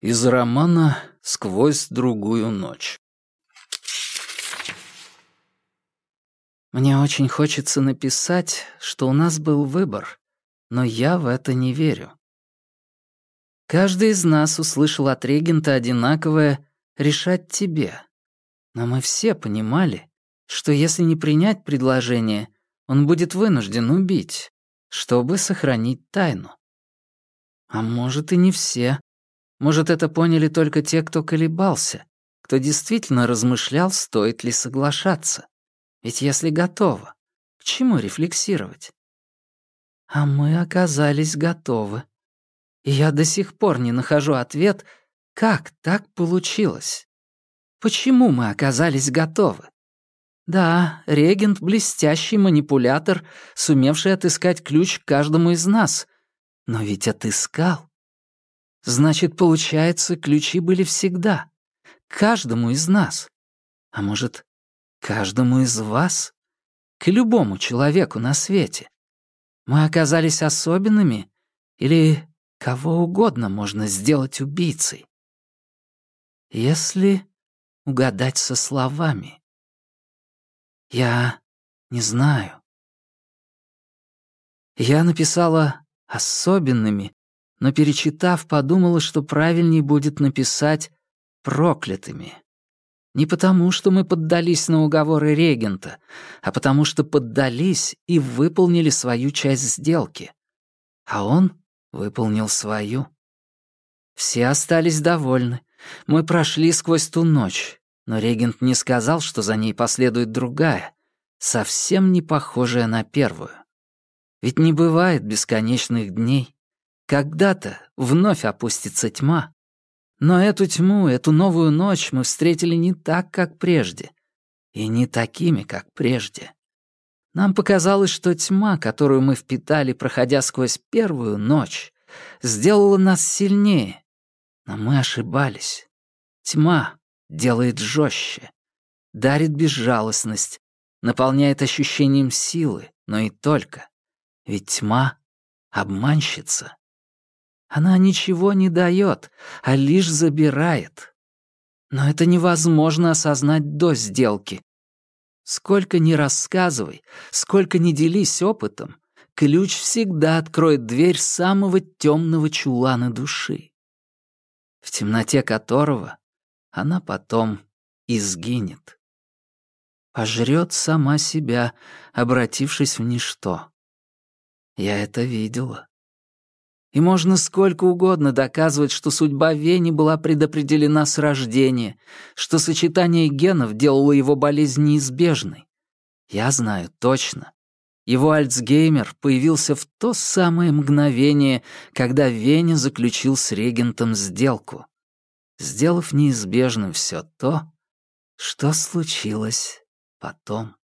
Из романа «Сквозь другую ночь». Мне очень хочется написать, что у нас был выбор, но я в это не верю. Каждый из нас услышал от регента одинаковое «решать тебе». Но мы все понимали, что если не принять предложение, он будет вынужден убить, чтобы сохранить тайну. А может, и не все. Может, это поняли только те, кто колебался, кто действительно размышлял, стоит ли соглашаться. Ведь если готово, к чему рефлексировать? А мы оказались готовы. И я до сих пор не нахожу ответ, как так получилось. Почему мы оказались готовы? Да, регент — блестящий манипулятор, сумевший отыскать ключ к каждому из нас. Но ведь отыскал. Значит, получается, ключи были всегда. Каждому из нас. А может, каждому из вас? К любому человеку на свете. Мы оказались особенными? Или кого угодно можно сделать убийцей? Если угадать со словами. Я не знаю. Я написала «особенными», но, перечитав, подумала, что правильнее будет написать «проклятыми». Не потому, что мы поддались на уговоры регента, а потому что поддались и выполнили свою часть сделки. А он выполнил свою. Все остались довольны. Мы прошли сквозь ту ночь, но регент не сказал, что за ней последует другая, совсем не похожая на первую. Ведь не бывает бесконечных дней, когда-то вновь опустится тьма. Но эту тьму, эту новую ночь мы встретили не так, как прежде. И не такими, как прежде. Нам показалось, что тьма, которую мы впитали, проходя сквозь первую ночь, сделала нас сильнее. Но мы ошибались. Тьма делает жестче, дарит безжалостность, наполняет ощущением силы, но и только. Ведь тьма — обманщица. Она ничего не дает, а лишь забирает. Но это невозможно осознать до сделки. Сколько ни рассказывай, сколько ни делись опытом, ключ всегда откроет дверь самого темного чулана души, в темноте которого она потом изгинет. Пожрет сама себя, обратившись в ничто. Я это видела. И можно сколько угодно доказывать, что судьба Вени была предопределена с рождения, что сочетание генов делало его болезнь неизбежной. Я знаю точно. Его Альцгеймер появился в то самое мгновение, когда Веня заключил с регентом сделку, сделав неизбежным все то, что случилось потом.